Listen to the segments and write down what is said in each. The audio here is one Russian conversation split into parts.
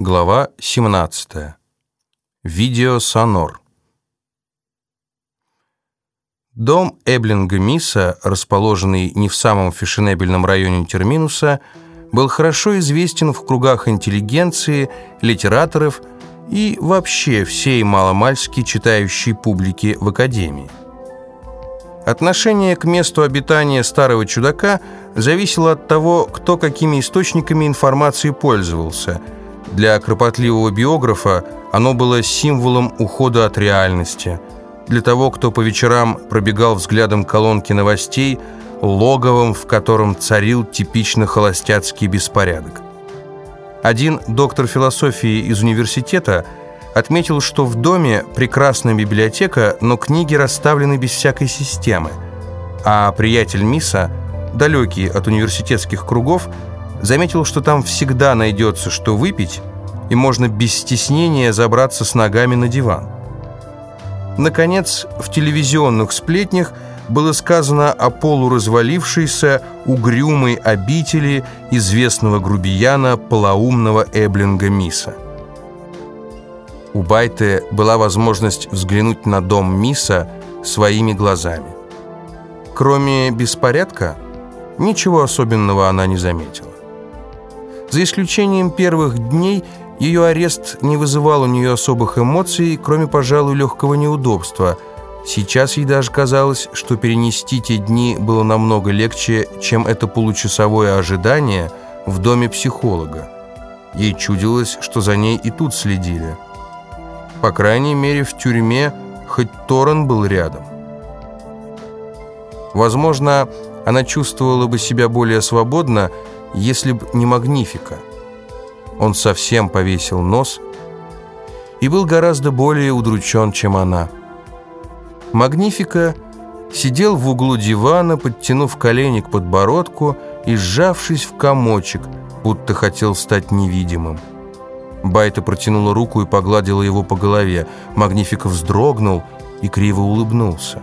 Глава 17. Видео Сонор. Дом Эблинга Мисса, расположенный не в самом фешенебельном районе Терминуса, был хорошо известен в кругах интеллигенции, литераторов и вообще всей маломальски читающей публики в Академии. Отношение к месту обитания старого чудака зависело от того, кто какими источниками информации пользовался. Для кропотливого биографа оно было символом ухода от реальности. Для того, кто по вечерам пробегал взглядом колонки новостей, логовом, в котором царил типично холостяцкий беспорядок. Один доктор философии из университета – отметил, что в доме прекрасная библиотека, но книги расставлены без всякой системы. А приятель Миса, далекий от университетских кругов, заметил, что там всегда найдется, что выпить, и можно без стеснения забраться с ногами на диван. Наконец, в телевизионных сплетнях было сказано о полуразвалившейся угрюмой обители известного грубияна полоумного Эблинга Миса – у Байты была возможность взглянуть на дом Миса своими глазами. Кроме беспорядка, ничего особенного она не заметила. За исключением первых дней, ее арест не вызывал у нее особых эмоций, кроме, пожалуй, легкого неудобства. Сейчас ей даже казалось, что перенести те дни было намного легче, чем это получасовое ожидание в доме психолога. Ей чудилось, что за ней и тут следили – по крайней мере, в тюрьме хоть Торрен был рядом. Возможно, она чувствовала бы себя более свободно, если б не Магнифика. Он совсем повесил нос и был гораздо более удручен, чем она. Магнифика сидел в углу дивана, подтянув колени к подбородку и сжавшись в комочек, будто хотел стать невидимым. Байта протянула руку и погладила его по голове. Магнифика вздрогнул и криво улыбнулся.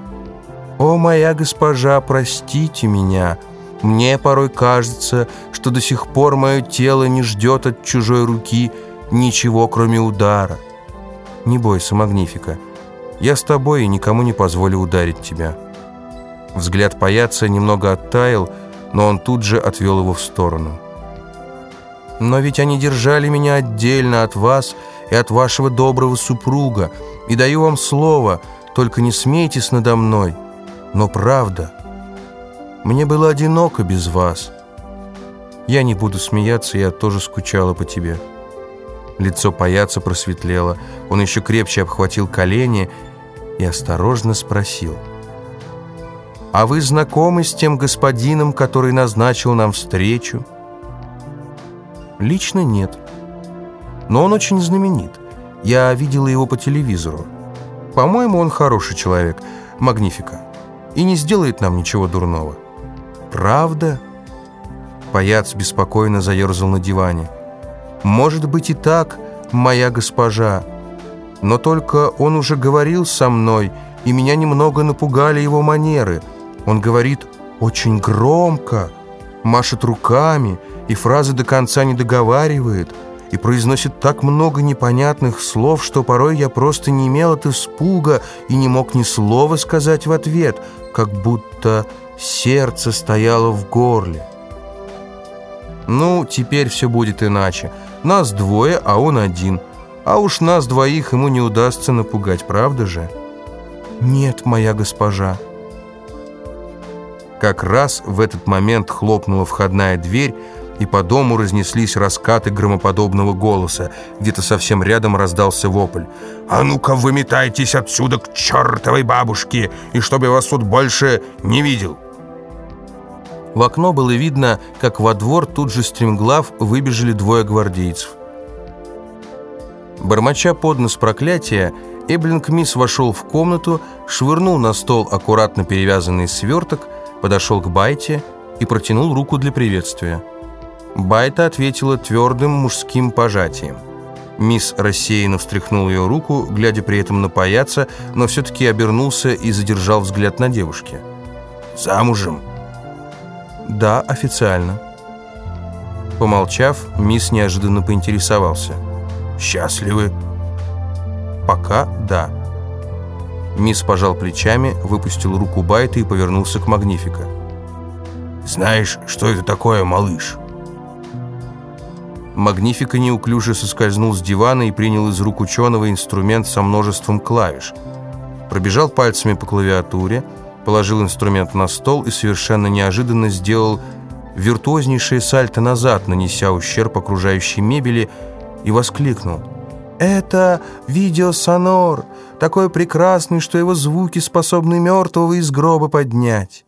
«О, моя госпожа, простите меня. Мне порой кажется, что до сих пор мое тело не ждет от чужой руки ничего, кроме удара. Не бойся, Магнифика. Я с тобой и никому не позволю ударить тебя». Взгляд паяца немного оттаял, но он тут же отвел его в сторону. Но ведь они держали меня отдельно от вас и от вашего доброго супруга. И даю вам слово, только не смейтесь надо мной. Но правда, мне было одиноко без вас. Я не буду смеяться, я тоже скучала по тебе». Лицо паяца просветлело. Он еще крепче обхватил колени и осторожно спросил. «А вы знакомы с тем господином, который назначил нам встречу?» Лично нет. Но он очень знаменит. Я видела его по телевизору. По-моему, он хороший человек. Магнифика. И не сделает нам ничего дурного. Правда? Паяц беспокойно заерзал на диване. Может быть и так, моя госпожа. Но только он уже говорил со мной, и меня немного напугали его манеры. Он говорит очень громко, машет руками, и фразы до конца не договаривает, и произносит так много непонятных слов, что порой я просто не имел от испуга и не мог ни слова сказать в ответ, как будто сердце стояло в горле. Ну, теперь все будет иначе. Нас двое, а он один. А уж нас двоих ему не удастся напугать, правда же? Нет, моя госпожа. Как раз в этот момент хлопнула входная дверь, и по дому разнеслись раскаты громоподобного голоса. Где-то совсем рядом раздался вопль. «А ну-ка, выметайтесь отсюда к чертовой бабушке, и чтобы вас тут больше не видел!» В окно было видно, как во двор тут же стремглав выбежали двое гвардейцев. Бормоча под нос проклятия, Эблинг Мисс вошел в комнату, швырнул на стол аккуратно перевязанный сверток, подошел к Байте и протянул руку для приветствия. Байта ответила твердым мужским пожатием. Мисс рассеянно встряхнул ее руку, глядя при этом на паяца, но все-таки обернулся и задержал взгляд на девушке. «Замужем?» «Да, официально». Помолчав, мисс неожиданно поинтересовался. Счастливы?» «Пока да». Мисс пожал плечами, выпустил руку Байта и повернулся к Магнифика. «Знаешь, что это такое, малыш?» Магнифика неуклюже соскользнул с дивана и принял из рук ученого инструмент со множеством клавиш. Пробежал пальцами по клавиатуре, положил инструмент на стол и совершенно неожиданно сделал виртуознейшее сальто назад, нанеся ущерб окружающей мебели, и воскликнул. «Это видеосонор, такой прекрасный, что его звуки способны мертвого из гроба поднять».